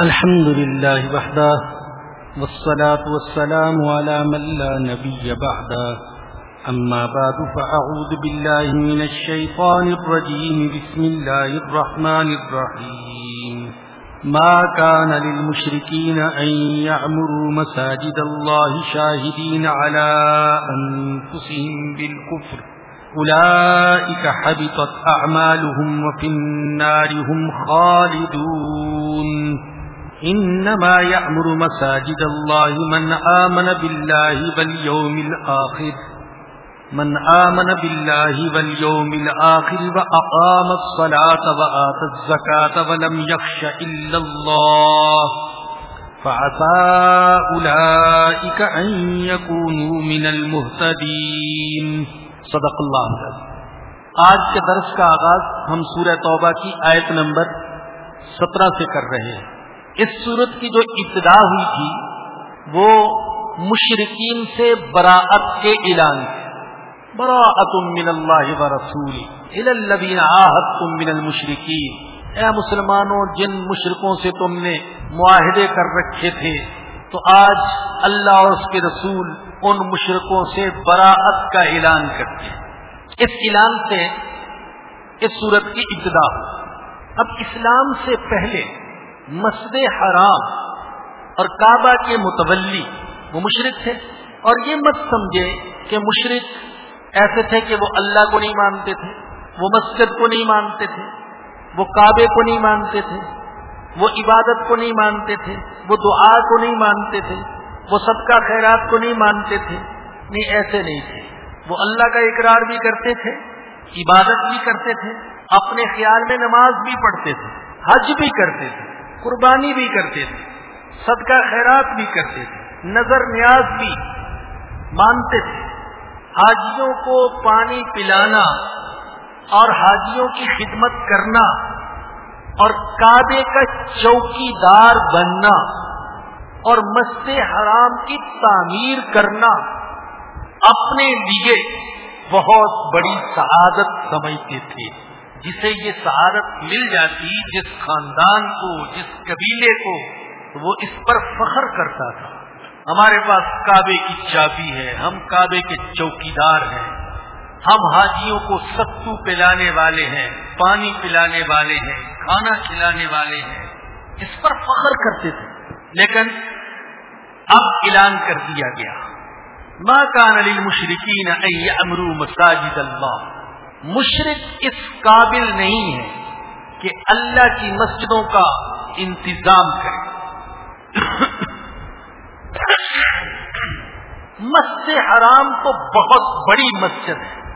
الحمد لله وحده، والصلاة والسلام على من لا نبي بعده. أما بعد، فأعوذ بالله من الشيطان الرجيم، بسم الله الرحمن الرحيم. ما كان للمشركين أن يعمروا مساجد الله شاهدين على أنفسهم بالكفر. أولئك حبطت أعمالهم، وفي النار هم خالدون. انما يأمر مساجد الله من آمن بالله واليوم الآخر. من آمن بالله واليوم الآخر وأقام الصلاة وآت الزكاة ولم يخش إلا الله. فعسى أولئك أن يكونوا من المهتدين. صدق الله آج کے درس کا آغاز ہم سورہ توبہ کی آیت نمبر سترہ سے کر رہے ہیں۔ اس صورت کی جو ابتدا ہوئی تھی، وہ مشرقین سے براعت کے اعلان براعت من اللہ و رسول من المشرقین اے مسلمانوں، جن مشرقوں سے تم نے معاہدے کر رکھے تھے، تو آج اللہ اور اس کے رسول ان مشرقوں سے براعت کا اعلان کرتے ہیں۔ اس اعلان سے، اس صورت کی ابتدا۔ اب اسلام سے پہلے مسجد حرام اور کعبہ کے متولی، وہ مشرق تھے۔ اور یہ مت سمجھے کہ مشرق ایسے تھے کہ وہ اللہ کو نہیں مانتے تھے، وہ مسجد کو نہیں مانتے تھے، وہ کعبے کو نہیں مانتے تھے، وہ عبادت کو نہیں مانتے تھے، وہ دعا کو نہیں مانتے تھے، وہ سب کا خیرات کو نہیں مانتے تھے۔ نہیں، ایسے نہیں تھے۔ وہ اللہ کا اقرار بھی کرتے تھے، عبادت بھی کرتے تھے، اپنے خیال میں نماز بھی پڑھتے تھے، حج بھی کرتے تھے۔ قربانی بھی کرتے تھے، صدقہ خیرات بھی کرتے تھے، نظر نیاز بھی مانتے تھے۔ حاجیوں کو پانی پلانا اور حاجیوں کی خدمت کرنا اور کعبے کا چوکی دار بننا اور مسجد حرام کی تعمیر کرنا اپنے لیے بہت بڑی سعادت سمجھتے تھے۔ جسے یہ سہارت مل جاتی جس خاندان کو، جس قبیلے کو وہ اس پر فخر کرتا تھا۔ ہمارے پاس کعبے کی چابی ہے، ہم کعبے کے چوکی دار ہیں۔ ہم حاجیوں کو ستو پلانے والے ہیں، پانی پلانے والے ہیں، کھانا کھلانے والے ہیں۔ اس پر فخر کرتے تھے۔ لیکن اب اعلان کر دیا گیا۔ ماں کان علی مشرقین امرو مساجد اللہ مشرق اس قابل نہیں ہے کہ اللہ کی مسجدوں کا انتظام کرے۔ مسجد حرام تو بہت بڑی مسجد ہے۔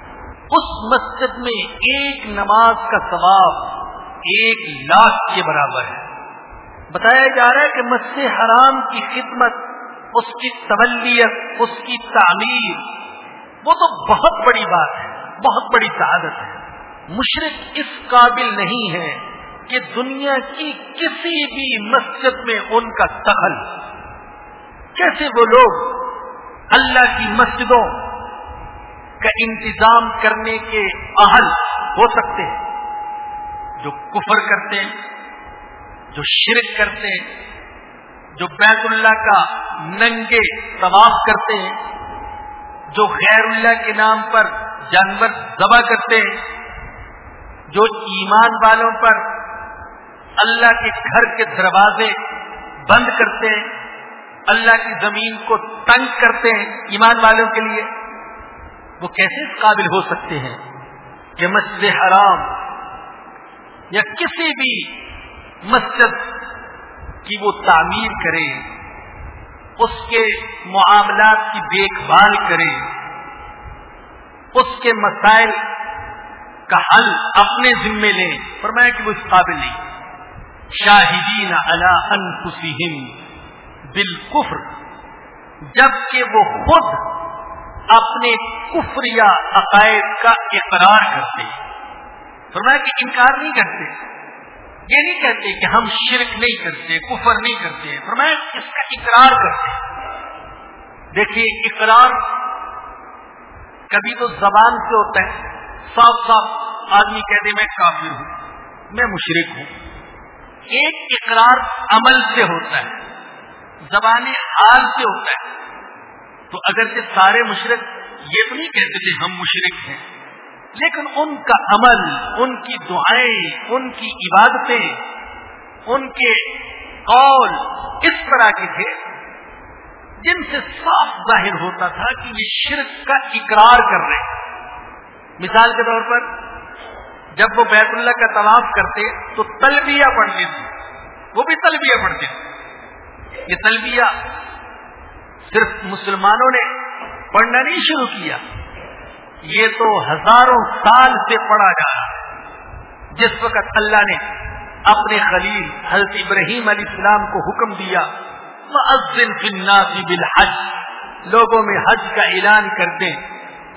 اس مسجد میں ایک نماز کا ثواب ایک لاکھ کے برابر ہے۔ بتایا جا رہا ہے کہ مسجد حرام کی خدمت، اس کی تولیت، اس کی تعمیر وہ تو بہت بڑی بات ہے۔ بہت بڑی سعادت ہے۔ مشرق اس قابل نہیں ہے کہ دنیا کی کسی بھی مسجد میں ان کا دخل۔ کیسے وہ لوگ اللہ کی مسجدوں کا انتظام کرنے کے اہل ہو سکتے ہیں؟ جو کفر کرتے ہیں، جو شرک کرتے ہیں، جو بیت اللہ کا ننگے طواف کرتے ہیں، جو غیر اللہ کے نام پر جانور ذبح کرتے ہیں، جو ایمان والوں پر اللہ کے گھر کے دروازے بند کرتے ہیں، اللہ کی زمین کو تنگ کرتے ہیں ایمان والوں کے لیے، وہ کیسے اس قابل ہو سکتے ہیں کہ مسجد حرام یا کسی بھی مسجد کی وہ تعمیر کرے، اس کے معاملات کی دیکھ بھال کرے اس کے مسائل کا حل اپنے ذمے لیں۔ فرمایا کہ وہ اس قابل نہیں۔ شاہدین علی انفسہم بالکفر، جبکہ وہ خود اپنے کفر یا عقائد کا اقرار کرتے۔ فرمایا کہ انکار نہیں کرتے۔ یہ نہیں کہتے کہ ہم شرک نہیں کرتے، کفر نہیں کرتے۔ فرمایا اس کا اقرار کرتے۔ دیکھیے، اقرار کبھی تو زبان سے ہوتا ہے صاف صاف آدمی کہتے میں کافر ہوں، میں مشرق ہوں۔ ایک اقرار عمل سے ہوتا ہے، زبان حال سے ہوتا ہے۔ تو اگر سے سارے مشرق یہ تو نہیں کہتے تھے، ہم مشرق ہیں، لیکن ان کا عمل، ان کی دعائیں، ان کی عبادتیں، ان کے قول اس طرح کے تھے۔ جن سے صاف ظاہر ہوتا تھا کہ یہ شرک کا اقرار کر رہے ہیں۔ مثال کے طور پر، جب وہ بیت اللہ کا طواف کرتے تو تلبیہ پڑھتے تھے۔ وہ بھی تلبیہ پڑھتے تھے۔ یہ تلبیہ صرف مسلمانوں نے پڑھنا نہیں شروع کیا، یہ تو ہزاروں سال سے پڑھا جا رہا ہے۔ جس وقت اللہ نے اپنے خلیل حضرت ابراہیم علیہ السلام کو حکم دیا بالحج. لوگوں میں حج کا اعلان کر دیں.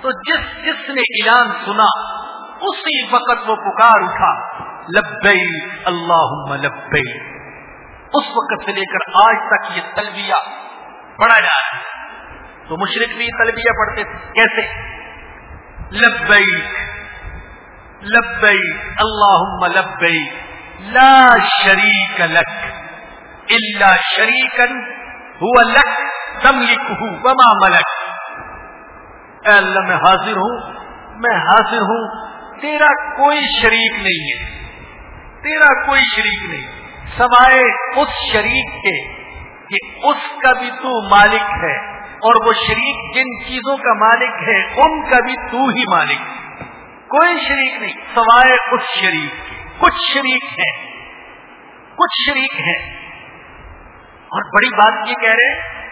تو جس جس نے اعلان سنا، اسی وقت وہ پکار اٹھا. لبئی اللہ لبئی اس وقت سے لے کر آج تک یہ تلبیہ پڑھا جا رہا ہے. تو مشرق بھی تلبیہ پڑھتے تھے. کیسے؟ لبئی لبئی اللہ لبئی لا شریک لک. اللہ شریکن ہوا لک تم ملک اے اللہ میں حاضر ہوں، میں حاضر ہوں، تیرا کوئی شریک نہیں ہے، تیرا کوئی شریک نہیں، سوائے اس شریک کے کہ اس کا بھی تو مالک ہے، اور وہ شریک جن چیزوں کا مالک ہے، ان کا بھی تو ہی مالک ہے۔ کوئی شریک نہیں، سوائے اس شریک کے۔ کچھ شریک ہیں، کچھ شریک ہیں۔ اور بڑی بات یہ کہہ رہے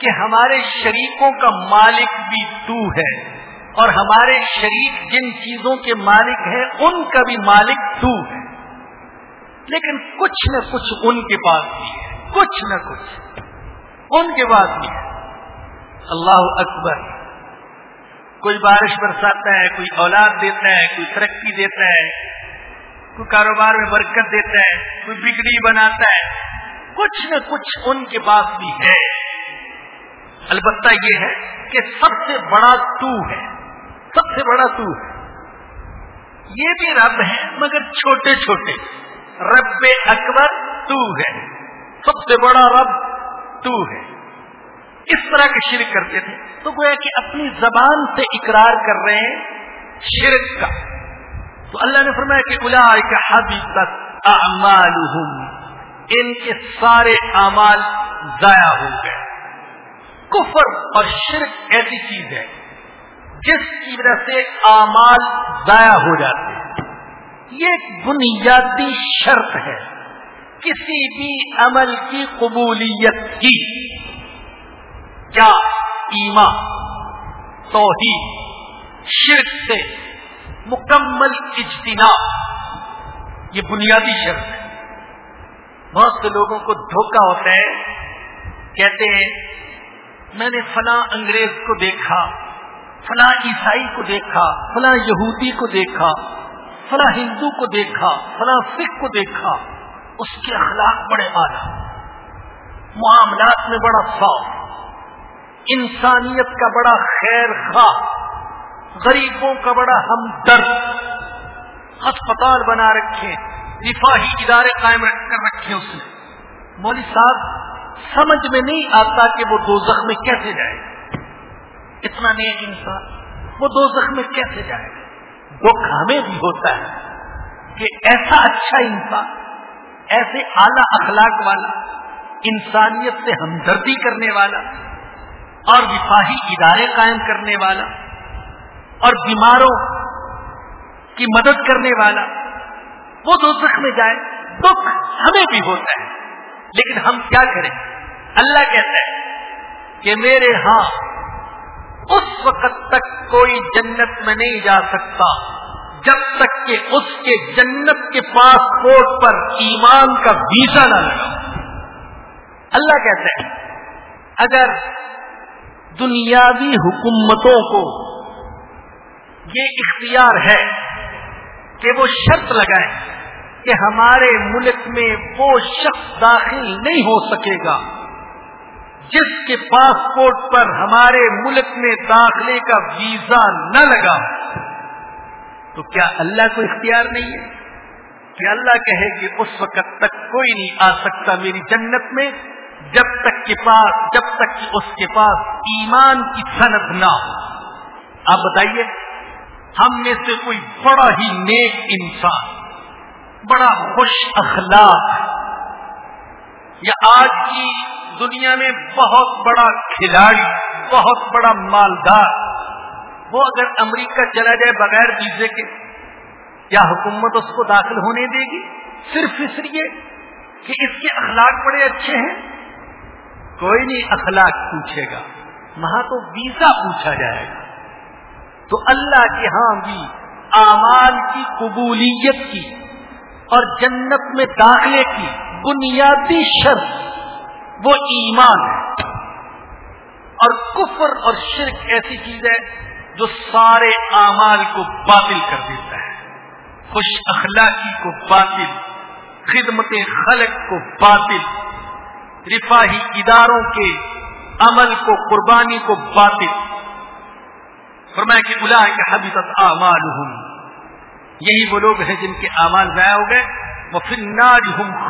کہ ہمارے شریکوں کا مالک بھی تو ہے اور ہمارے شریک جن چیزوں کے مالک ہیں، ان کا بھی مالک تو ہے۔ لیکن کچھ نہ کچھ ان کے پاس بھی ہے، کچھ نہ کچھ ان کے بعد بھی ہے۔ اللہ اکبر۔ کوئی بارش برساتا ہے، کوئی اولاد دیتا ہے، کوئی ترقی دیتا ہے، کوئی کاروبار میں برکت دیتا ہے، کوئی بگڑی بناتا ہے۔ کچھ نہ کچھ ان کے پاس بھی ہے۔ البتہ یہ ہے کہ سب سے بڑا تو ہے۔ سب سے بڑا تو ہے۔ یہ بھی رب ہے، مگر چھوٹے چھوٹے۔ رب اکبر تو ہے۔ سب سے بڑا رب تو ہے۔ اس طرح کے شرک کرتے تھے۔ تو گویا کہ اپنی زبان سے اقرار کر رہے ہیں شرک کا۔ تو اللہ نے فرمایا کہ الا کا حبی تک ان کے سارے اعمال ضائع ہو گئے۔ کفر اور شرک ایسی چیز ہے جس کی وجہ سے اعمال ضائع ہو جاتے ہیں۔ یہ ایک بنیادی شرط ہے۔ کسی بھی عمل کی قبولیت کی۔ کیا ایما توحید، شرک سے مکمل اجتناب، یہ بنیادی شرط ہے۔ بہت سے لوگوں کو دھوکہ ہوتا ہے۔ کہتے ہیں، میں نے فلاں انگریز کو دیکھا، فلاں عیسائی کو دیکھا، فلاں یہودی کو دیکھا، فلاں ہندو کو دیکھا، فلاں سکھ کو دیکھا۔ اس کے اخلاق بڑے اعلیٰ، معاملات میں بڑا صاف انسانیت کا بڑا خیر خواہ، غریبوں کا بڑا ہمدرد۔ ہسپتال بنا رکھے۔ دفاعی ادارے قائم کر رکھے اس نے۔ مولوی صاحب، سمجھ میں نہیں آتا کہ وہ دو زخم کیسے جائے گا۔ اتنا نیک انسان، وہ دو زخم کیسے جائے گا؟ دکھ ہمیں بھی ہوتا ہے کہ ایسا اچھا انسان، ایسے اعلی اخلاق والا، انسانیت سے ہمدردی کرنے والا اور وفاہی ادارے قائم کرنے والا اور بیماروں کی مدد کرنے والا وہ دوزخ میں جائے، دکھ ہمیں بھی ہوتا ہے۔ لیکن ہم کیا کریں؟ اللہ کہتا ہے کہ میرے ہاں اس وقت تک کوئی جنت میں نہیں جا سکتا، جب تک کہ اس کے جنت کے پاسپورٹ پر ایمان کا ویزا نہ لگا۔ اللہ کہتے ہیں اگر دنیاوی حکومتوں کو یہ اختیار ہے کہ وہ شرط لگائیں کہ ہمارے ملک میں وہ شخص داخل نہیں ہو سکے گا جس کے پاسپورٹ پر ہمارے ملک میں داخلے کا ویزا نہ لگا تو کیا اللہ کو اختیار نہیں ہے؟ کہ اللہ کہے کہ اس وقت تک کوئی نہیں آ سکتا میری جنت میں جب تک کے پاس جب تک کہ اس کے پاس ایمان کی صنعت نہ ہو۔ آپ بتائیے ہم میں سے کوئی بڑا ہی نیک انسان، بڑا خوش اخلاق، یا آج کی دنیا میں بہت بڑا کھلاڑی، بہت بڑا مالدار، وہ اگر امریکہ چلا جائے بغیر ویزے کے کیا حکومت اس کو داخل ہونے دے گی؟ صرف اس لیے کہ اس کے اخلاق بڑے اچھے ہیں؟ کوئی نہیں اخلاق پوچھے گا، وہاں تو ویزا پوچھا جائے گا۔ تو اللہ کے ہاں بھی اعمال کی قبولیت کی اور جنت میں داخلے کی بنیادی شرط وہ ایمان ہے۔ اور کفر اور شرک ایسی چیز ہے جو سارے اعمال کو باطل کر دیتا ہے۔ خوش اخلاقی کو باطل، خدمت خلق کو باطل، رفاہی اداروں کے عمل کو، قربانی کو باطل۔ فرمایا کہ الا کے حبیبت اعمال ہوں یہی وہ لوگ ہیں جن کے اعمال ضائع ہو گئے۔ وہ فنار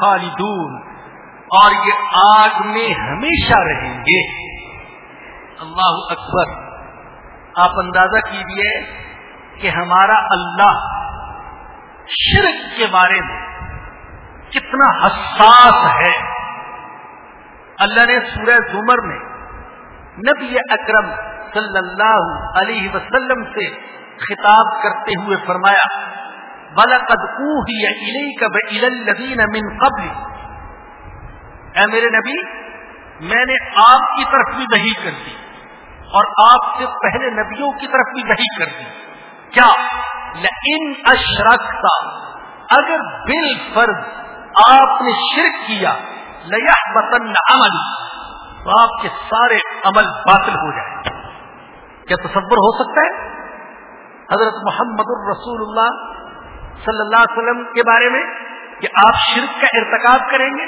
خالدون۔ اور یہ آگ میں ہمیشہ رہیں گے۔ اللہ اکبر۔ آپ اندازہ کیجیے کہ ہمارا اللہ شرک کے بارے میں کتنا حساس ہے۔ اللہ نے سورہ زمر میں نبی اکرم صلی اللہ علیہ وسلم سے خطاب کرتے ہوئے فرمایا بلقد من قبل. اے میرے نبی، میں نے آپ کی طرف بھی وہی کر دی اور آپ سے پہلے نبیوں کی طرف بھی وہی کر دی۔ کیا؟ ان اشرکتا اگر بال فرض آپ نے شرک کیا لیا بطن عمل تو آپ کے سارے عمل باطل ہو جائے کیا تصور ہو سکتا ہے؟ حضرت محمد الرسول اللہ صلی اللہ علیہ وسلم کے بارے میں کہ آپ شرک کا ارتکاب کریں گے؟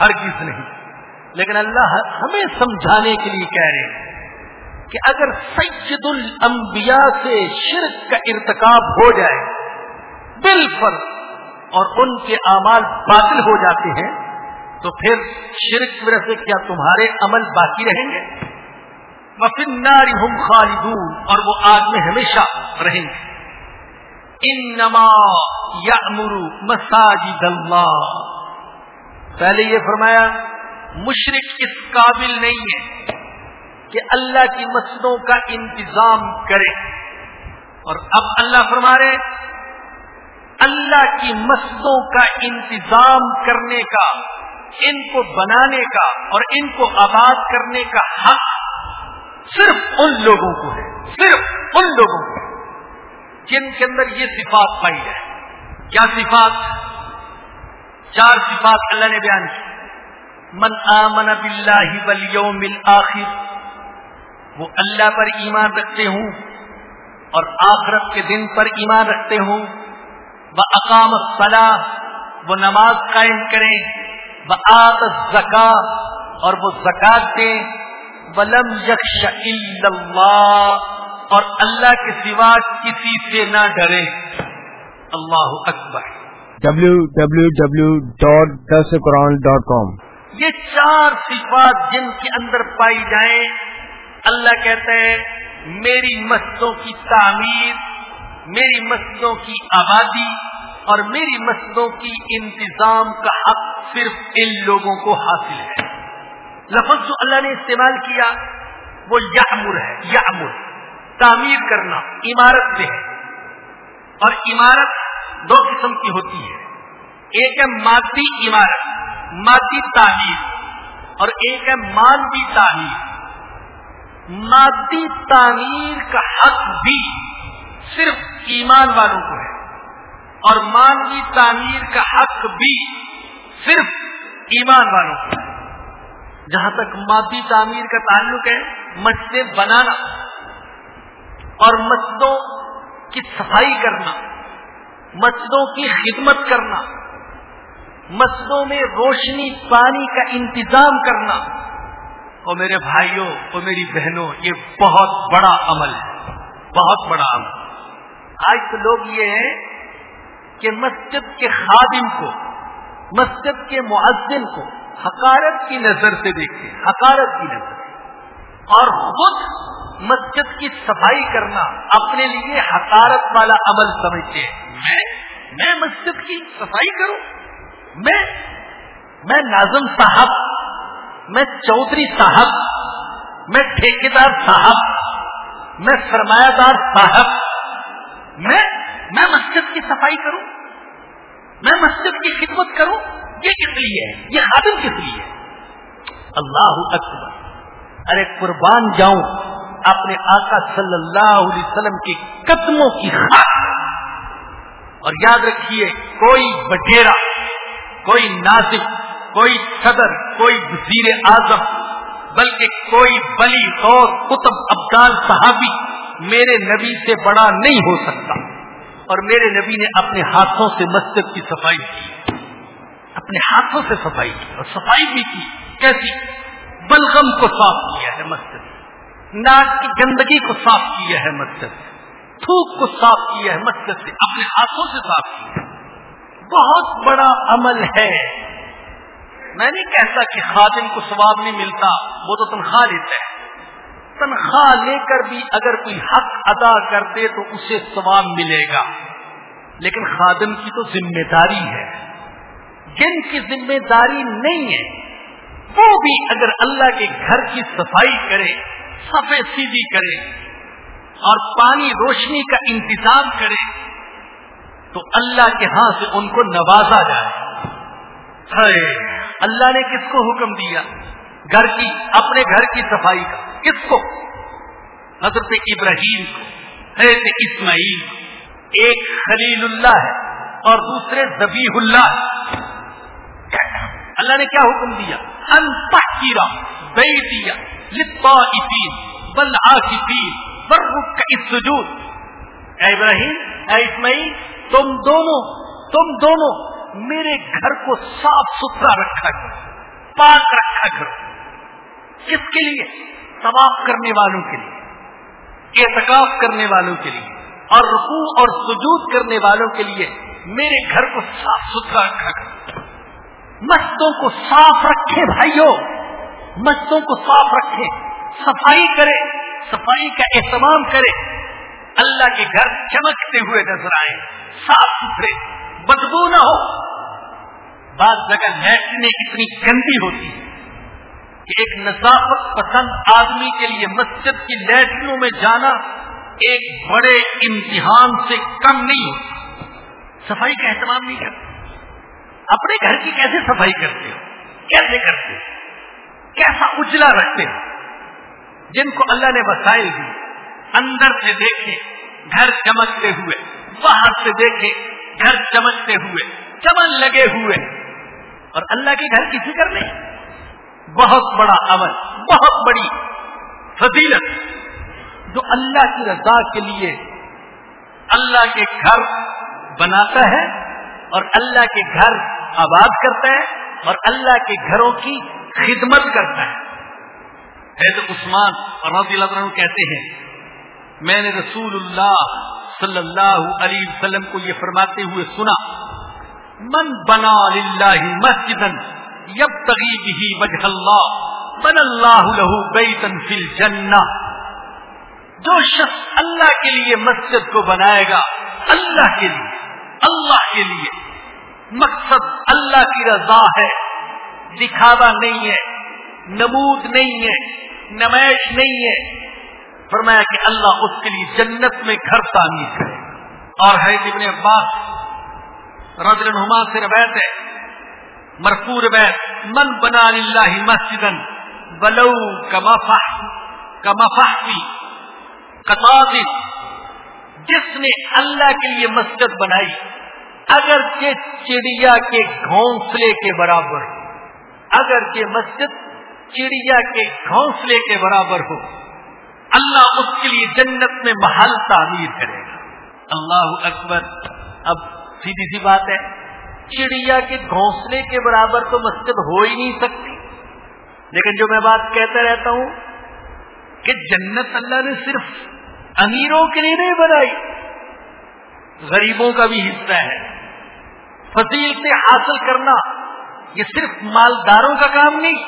ہر چیز نہیں۔ لیکن اللہ ہمیں سمجھانے کے لیے کہہ رہے ہیں کہ اگر سید الانبیاء سے شرک کا ارتکاب ہو جائے، دل پر اور ان کے اعمال باطل ہو جاتے ہیں، تو پھر شرک کی وجہ سے کیا تمہارے عمل باقی رہیں گے؟ وفناری ہم خالدون، اور وہ آگ میں ہمیشہ رہیں گے۔ ان نما یا امرو مساجد اللہ۔ پہلے یہ فرمایا مشرق اس قابل نہیں ہے کہ اللہ کی مسجدوں کا انتظام کرے۔ اور اب اللہ فرما رہے اللہ کی مسجدوں کا انتظام کرنے کا، ان کو بنانے کا اور ان کو آباد کرنے کا حق صرف ان لوگوں کو ہے، صرف ان لوگوں کو۔ جن کے اندر یہ صفات پائی جائے۔ کیا صفات؟ چار صفات اللہ نے بیان کی۔ من آمن باللہ والیوم الاخر، وہ اللہ پر ایمان رکھتے ہوں اور آخرت کے دن پر ایمان رکھتے ہوں۔ وہ اقام صلاح وہ نماز قائم کریں۔ وہ آت زکا اور وہ زکات دیں۔ ولم یکش اللہ اور اللہ کے سوا کسی سے نہ ڈرے۔ اللہ اکبر۔ ڈبلو ڈبلو ڈبلو ڈاٹ دس قرآن ڈاٹ کام یہ چار صفات جن کے اندر پائی جائیں اللہ کہتا ہے میری مسجدوں کی تعمیر میری مسجدوں کی آبادی اور میری مسجدوں کی انتظام کا حق صرف ان لوگوں کو حاصل ہے۔ لفظ جو اللہ نے استعمال کیا وہ یامر ہے یامر تعمیر کرنا، عمارت سے ہے۔ اور عمارت دو قسم کی ہوتی ہے۔ ایک ہے مادی عمارت، مادی تعمیر۔ اور ایک ہے مانوی تعمیر۔ مادی تعمیر کا حق بھی صرف ایمان والوں کو ہے۔ اور مانوی تعمیر کا حق بھی صرف ایمان والوں کو ہے۔ جہاں تک مادی تعمیر کا تعلق ہے مسجد بنانا اور مسجدوں کی صفائی کرنا، مسجدوں کی خدمت کرنا، مسجدوں میں روشنی پانی کا انتظام کرنا۔ اور میرے بھائیوں اور میری بہنوں، یہ بہت بڑا عمل ہے، بہت بڑا عمل۔ آج تو لوگ یہ ہیں کہ مسجد کے خادم کو، مسجد کے معذن کو حکارت کی نظر سے دیکھتے حکارت کی نظر سے۔ اور خود مسجد کی صفائی کرنا اپنے لیے حکارت والا عمل سمجھتے میں میں مسجد کی صفائی کروں؟ میں میں ناظم صاحب، میں چودھری صاحب، میں ٹھیکیدار صاحب، میں سرمایہ دار صاحب، میں میں مسجد کی صفائی کروں؟ میں مسجد کی خدمت کروں؟ یہ کس لیے ہے؟ یہ خادم کس لیے ہے؟ اللہ اکبر۔ ارے قربان جاؤں اپنے آقا صلی اللہ علیہ وسلم کے قدموں کی خاص اور یاد رکھیے، کوئی بٹیرا کوئی نازک کوئی صدر، کوئی وزیر اعظم، بلکہ کوئی بلی اور کتب ابدال صحابی میرے نبی سے بڑا نہیں ہو سکتا۔ اور میرے نبی نے اپنے ہاتھوں سے مسجد کی صفائی کی۔ اپنے ہاتھوں سے صفائی کی اور صفائی بھی کی۔ کیسی؟ بلغم کو صاف کیا ہے مسجد۔ ناک کی گندگی کو صاف کیا ہے مسجد۔ تھوک کو صاف کیا ہے مسجد سے اپنے ہاتھوں سے صاف کیا۔ بہت بڑا عمل ہے۔ میں نہیں کہتا کہ خادم کو ثواب نہیں ملتا، وہ تو تنخواہ لیتا ہے۔ تنخواہ لے کر بھی اگر کوئی حق ادا کر دے تو اسے ثواب ملے گا۔ لیکن خادم کی تو ذمہ داری ہے۔ جن کی ذمہ داری نہیں ہے، وہ بھی اگر اللہ کے گھر کی صفائی کرے سفید سیدھی کرے، اور پانی روشنی کا انتظام کرے، تو اللہ کے ہاں سے ان کو نوازا جائے۔ اللہ نے کس کو حکم دیا؟ گھر کی، اپنے گھر کی صفائی کا۔ کس کو؟ حضرت ابراہیم کو، حضرت اسماعیل کو۔ ایک خلیل اللہ ہے اور دوسرے زبیح اللہ ہے۔ اللہ نے کیا حکم دیا؟ انتہ کیرا دیا بل السجود اے ابراہیم، اے اسماعیل، تم دونوں تم دونوں میرے گھر کو صاف ستھرا رکھا کرو، پاک رکھا کرو۔ کس کے لیے؟ طواف کرنے والوں کے لیے، اعتکاف کرنے والوں کے لیے اور رکوع اور سجود کرنے والوں کے لیے میرے گھر کو صاف ستھرا رکھا کرو۔ مستوں کو صاف رکھے بھائیوں مسجدوں کو صاف رکھے، صفائی کرے، صفائی کا اہتمام کرے۔ اللہ کے گھر چمکتے ہوئے نظر آئے، صاف ستھرے، بدبو نہ ہو۔ بعض جگہ لیٹرینیں اتنی گندی ہوتی ہے کہ ایک نظافت پسند آدمی کے لیے مسجد کی لیٹرینوں میں جانا ایک بڑے امتحان سے کم نہیں ہوتا۔ صفائی کا اہتمام نہیں کرتے اپنے گھر کی کیسے صفائی کرتے ہو؟ کیسے کرتے ہو؟ کیسا اجلا رکھتے ہیں جن کو اللہ نے وسائل دی اندر سے دیکھے، گھر چمکتے ہوئے، باہر سے دیکھے، گھر چمکتے ہوئے، چمن لگے ہوئے۔ اور اللہ کے گھر کی فکر نہیں، بہت بڑا عمل بہت بڑی فضیلت جو اللہ کی رضا کے لیے اللہ کے گھر بناتا ہے اور اللہ کے گھر آباد کرتا ہے اور اللہ کے گھروں کی خدمت کرتا ہے۔ حید عثمان اور رضی اللہ عنہ کہتے ہیں، میں نے رسول اللہ صلی اللہ علیہ وسلم کو یہ فرماتے ہوئے سنا، من بنا للہ مسجدا یبتغی به وجہ اللہ بن اللہ له بیتا فی الجنہ۔ جو شخص اللہ کے لیے مسجد کو بنائے گا، اللہ کے لیے، اللہ کے لیے۔ مقصد اللہ کی رضا ہے، دکھاوا نہیں ہے، نمود نہیں ہے، نمائش نہیں ہے۔ فرمایا کہ اللہ اس کے لیے جنت میں گھر تعمیر کرے۔ اور ہے ابن عباس رضی نما سے روایت ہے مرفور روایت، من بنا اللہ مسجد بلو کمفا کمفی قطاط جس نے اللہ کے لیے مسجد بنائی اگر کہ چڑیا کے گھونسلے کے برابر اگر کہ مسجد چڑیا کے گھونسلے کے برابر ہو، اللہ اس کے لیے جنت میں محل تعمیر کرے گا۔ اللہ اکبر، اب سیدھی سی بات ہے، چڑیا کے گھونسلے کے برابر تو مسجد ہو ہی نہیں سکتی۔ لیکن جو میں بات کہتا رہتا ہوں کہ جنت اللہ نے صرف امیروں کے لیے نہیں بنائی، غریبوں کا بھی حصہ ہے۔ فصیل سے حاصل کرنا، یہ صرف مالداروں کا کام نہیں،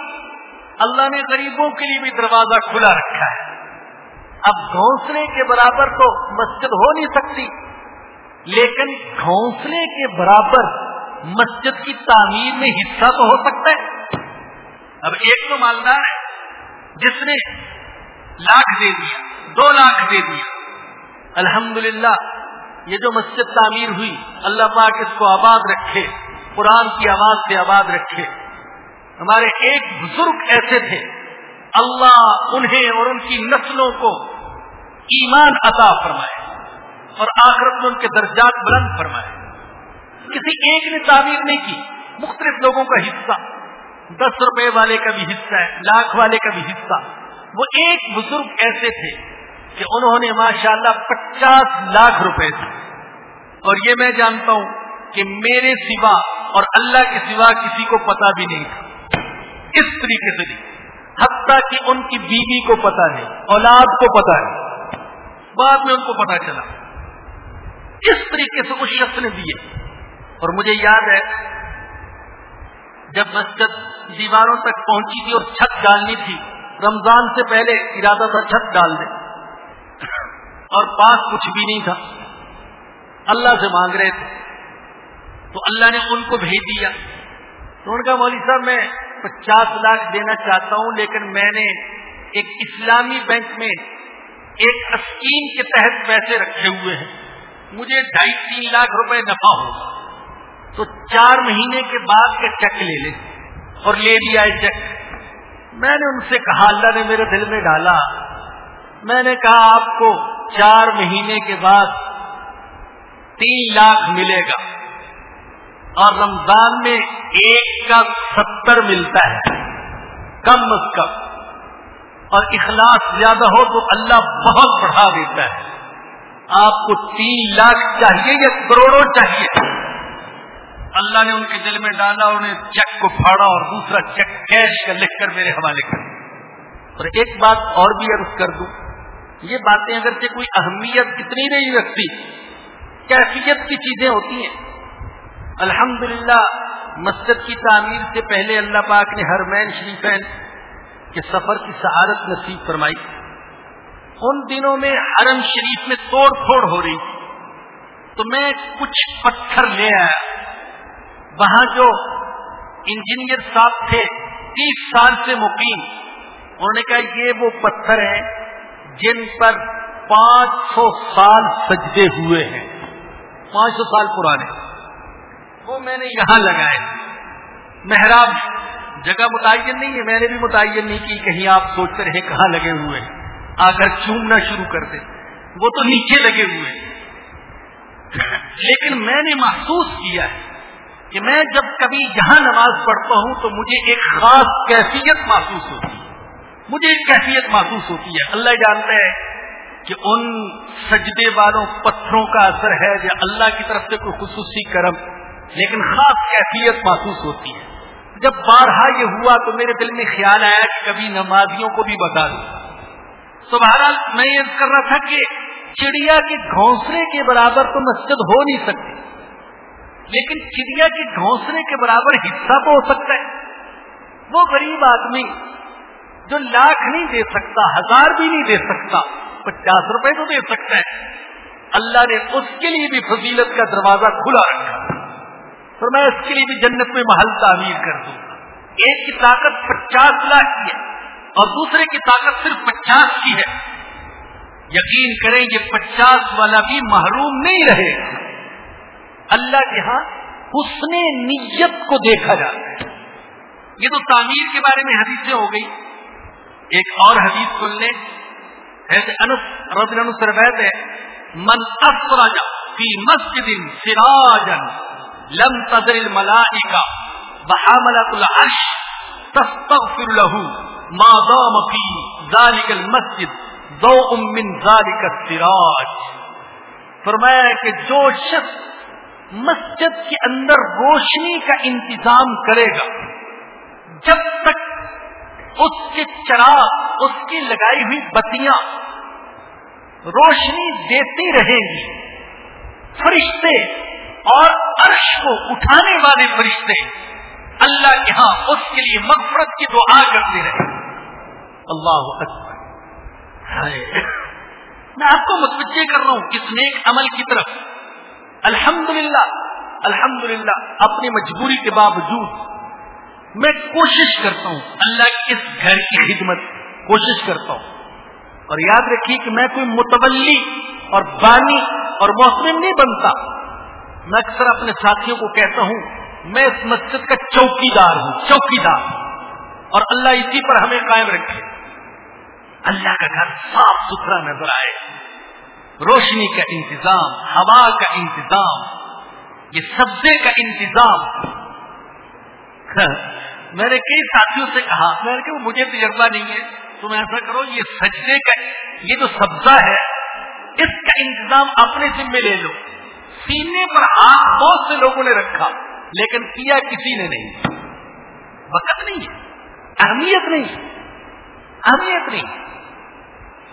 اللہ نے غریبوں کے لیے بھی دروازہ کھلا رکھا ہے۔ اب گھونسلے کے برابر تو مسجد ہو نہیں سکتی، لیکن گھونسلے کے برابر مسجد کی تعمیر میں حصہ تو ہو سکتا ہے۔ اب ایک تو مالدار ہے، جس نے لاکھ دے دیا، دو لاکھ دے دیا۔ الحمدللہ یہ جو مسجد تعمیر ہوئی، اللہ پاک اس کو آباد رکھے، قرآن کی آواز سے آباد رکھے۔ ہمارے ایک بزرگ ایسے تھے، اللہ انہیں اور ان کی نسلوں کو ایمان عطا فرمائے اور آخرت میں ان کے درجات بلند فرمائے۔ کسی ایک نے تعمیر نہیں کی، مختلف لوگوں کا حصہ، دس روپے والے کا بھی حصہ ہے، لاکھ والے کا بھی حصہ۔ وہ ایک بزرگ ایسے تھے کہ انہوں نے ماشاءاللہ پچاس لاکھ روپے تھے اور یہ میں جانتا ہوں کہ میرے سوا اور اللہ کے سوا کسی کو پتا بھی نہیں تھا۔ اس طریقے سے نہیں، حتیٰ کہ ان کی بیوی کو پتا نہیں، اولاد کو پتا نہیں۔ بعد میں ان کو پتا چلا۔ اس طریقے سے اس شخص نے دیے۔ اور مجھے یاد ہے، جب مسجد دیواروں تک پہنچی تھی اور چھت ڈالنی تھی، رمضان سے پہلے ارادہ تھا چھت ڈال دیں۔ اور پاس کچھ بھی نہیں تھا۔ اللہ سے مانگ رہے تھے۔ تو اللہ نے ان کو بھیج دیا۔ تو ان کا مولوی صاحب، میں پچاس لاکھ دینا چاہتا ہوں، لیکن میں نے ایک اسلامی بینک میں ایک اسکیم کے تحت پیسے رکھے ہوئے ہیں۔ مجھے ڈھائی تین لاکھ روپے نفع ہوگا تو چار مہینے کے بعد کا چیک لے لے اور لے لیا چیک۔ میں نے ان سے کہا، اللہ نے میرے دل میں ڈالا۔ میں نے کہا، آپ کو چار مہینے کے بعد تین لاکھ ملے گا اور رمضان میں ایک کا ستر ملتا ہے، کم از کم۔ اور اخلاص زیادہ ہو تو اللہ بہت بڑھا دیتا ہے۔ آپ کو تین لاکھ چاہیے یا کروڑوں چاہیے؟ اللہ نے ان کے دل میں ڈالا، انہیں چیک کو پھاڑا اور دوسرا چیک کیش کا لکھ کر میرے حوالے کر اور ایک بات اور بھی عرض کر دوں۔ یہ باتیں اگرچہ کوئی اہمیت کتنی نہیں رکھتی، کیفیت کی چیزیں ہوتی ہیں۔ الحمدللہ، مسجد کی تعمیر سے پہلے اللہ پاک نے ہر مین شریفین کے سفر کی سعادت نصیب فرمائی۔ ان دنوں میں حرم شریف میں توڑ پھوڑ ہو رہی تھی۔ تو میں کچھ پتھر لے آیا۔ وہاں جو انجینئر صاحب تھے، تیس سال سے مقیم، انہوں نے کہا یہ وہ پتھر ہیں جن پر پانچ سو سال سجدے ہوئے ہیں۔ پانچ سو سال پرانے۔ وہ میں نے یہاں لگائے۔ محراب، جگہ متعین نہیں ہے، میں نے بھی متعین نہیں کی، کہیں آپ سوچتے رہے کہاں لگے ہوئے آ کر چومنا شروع کر دیں وہ تو نیچے لگے ہوئے۔ ہیں لیکن میں نے محسوس کیا ہے کہ میں جب کبھی یہاں نماز پڑھتا ہوں تو مجھے ایک خاص کیفیت محسوس ہوتی ہے۔ مجھے ایک کیفیت محسوس ہوتی ہے۔ اللہ جانتا ہے کہ ان سجدے والوں پتھروں کا اثر ہے یا اللہ کی طرف سے کوئی خصوصی کرم، لیکن خاص کیفیت محسوس ہوتی ہے۔ جب بارہا یہ ہوا تو میرے دل میں خیال آیا کہ کبھی نمازیوں کو بھی بتا دوں۔ تو بہرحال میں یہ کر رہا تھا کہ چڑیا کے گھونسلے کے برابر تو مسجد ہو نہیں سکتی، لیکن چڑیا کے گھونسلے کے برابر حصہ تو ہو سکتا ہے۔ وہ غریب آدمی جو لاکھ نہیں دے سکتا، ہزار بھی نہیں دے سکتا، پچاس روپے تو دے سکتا ہے۔ اللہ نے اس کے لیے بھی فضیلت کا دروازہ کھلا رکھا۔ تو میں اس کے لیے بھی جنت میں محل تعمیر کر دوں گا۔ ایک کی طاقت پچاس لاکھ کی ہے اور دوسرے کی طاقت صرف پچاس کی ہے۔ یقین کریں یہ پچاس والا بھی محروم نہیں رہے۔ اللہ کے ہاں حسن نیت کو دیکھا جاتا ہے۔ یہ تو تعمیر کے بارے میں حدیثیں ہو گئی۔ ایک اور حدیث سن لیں۔ ایسے انس رضی اللہ سے روایت ہے من افرج فی مسجد سراجا لم تدر الملائکہ بحاملت العرش تستغفر له ما دام فی ذالک المسجد ضوء من ذالک السراج. فرمایا کہ جو شخص مسجد کے اندر روشنی کا انتظام کرے گا، جب تک اس کے چراغ، اس کی لگائی ہوئی بتیاں روشنی دیتی رہیں گی۔ فرشتے اور عرش کو اٹھانے والے فرشتے اللہ کے ہاں اس کے لیے مغفرت کی دعا کرتے رہے اللہ اکبر۔ میں آپ کو متوجہ کر رہا ہوں اس نیک عمل کی طرف۔ الحمد للہ الحمد للہ اپنی مجبوری کے باوجود میں کوشش کرتا ہوں، اللہ کے اس گھر کی خدمت کوشش کرتا ہوں۔ اور یاد رکھیے کہ میں کوئی متولی اور بانی اور محسم نہیں بنتا۔ میں اکثر اپنے ساتھیوں کو کہتا ہوں، میں اس مسجد کا چوکی دار ہوں چوکی دار اور اللہ اسی پر ہمیں قائم رکھے۔ اللہ کا گھر صاف ستھرا نظر آئے۔ روشنی کا انتظام، ہوا کا انتظام، یہ سبزے کا انتظام۔ میں نے کئی ساتھیوں سے کہا، میں نے کہ مجھے تجربہ نہیں ہے۔ تم ایسا کرو، یہ سجدے کا، یہ جو سبزہ ہے، اس کا انتظام اپنے ذمے لے لو۔ سینے پر ہاتھ بہت سے لوگوں نے رکھا، لیکن کیا کسی نے نہیں۔ وقت نہیں ہے، اہمیت نہیں اہمیت نہیں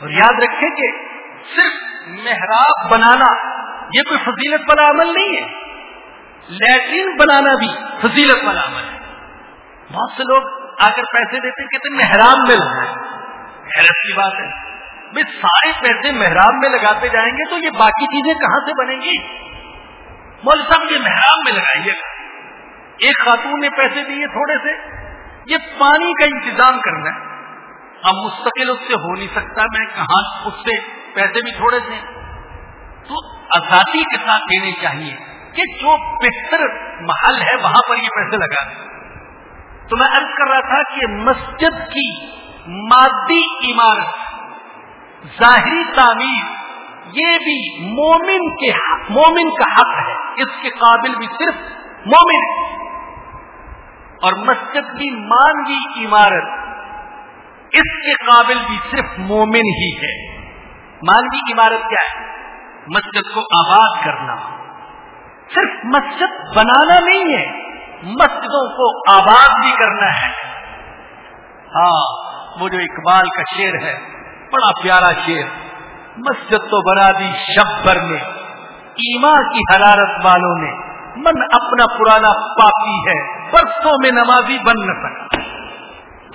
اور یاد رکھیں کہ صرف محراب بنانا، یہ کوئی فضیلت والا عمل نہیں ہے۔ لیٹرین بنانا بھی فضیلت والا عمل ہے۔ بہت سے لوگ آ کر پیسے دیتے کہتے محراب میں لگائیں حیرت کی بات ہے۔ بھائی سارے پیسے محراب میں لگاتے جائیں گے تو یہ باقی چیزیں کہاں سے بنیں گی؟ مول صاحب، یہ محراب میں لگائیے۔ گا ایک خاتون نے پیسے دیے تھوڑے سے۔ یہ پانی کا انتظام کرنا ہے۔ اب مستقل اس سے ہو نہیں سکتا، میں کہاں اس سے پیسے بھی تھوڑے سے۔ تو آزادی کے ساتھ دینے چاہیے کہ جو بہتر محل ہے، وہاں پر یہ پیسے لگا دیں تو میں عرض کر رہا تھا کہ مسجد کی مادی عمارت، ظاہری تعمیر، یہ بھی مومن کے حق مومن کا حق ہے، اس کے قابل بھی صرف مومن ہے۔ اور مسجد کی مانوی عمارت، اس کے قابل بھی صرف مومن ہی ہے۔ مانوی عمارت کیا ہے؟ مسجد کو آباد کرنا۔ صرف مسجد بنانا نہیں ہے۔ مسجدوں کو آباد بھی کرنا ہے۔ ہاں وہ جو اقبال کا شیر ہے، بڑا پیارا شیر مسجد تو بنا دی شب بھر میں۔ ایما کی حرارت والوں نے۔ من اپنا پرانا پاپی ہے۔ برسوں میں نمازی بن نہ سکا۔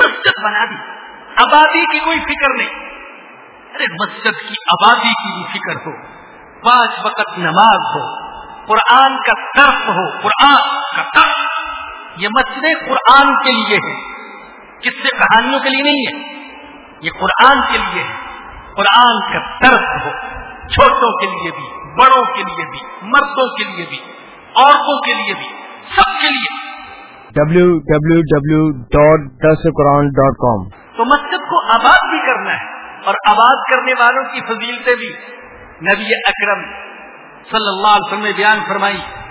مسجد بنا دی۔ آبادی کی کوئی فکر نہیں۔ ارے، مسجد کی آبادی کی بھی فکر ہو۔ پانچ وقت نماز ہو۔ قرآن کا طرف ہو۔ قرآن کا طرف یہ مسجد قرآن کے لیے ہے کس سے کہانیوں کے لیے نہیں ہے؟ یہ قرآن کے لیے ہے۔ قرآن کا طرف ہو۔ چھوٹوں کے لیے بھی بڑوں کے لیے بھی مردوں کے لیے بھی عورتوں کے لیے بھی سب کے لیے۔ ڈبلو ڈبلو ڈبلو ڈاٹ دس قرآن ڈاٹ کام تو مسجد کو آباد بھی کرنا ہے اور آباد کرنے والوں کی فضیلتیں بھی۔ نبی اکرم صلی اللہ علیہ وسلم نے بیان فرمائی۔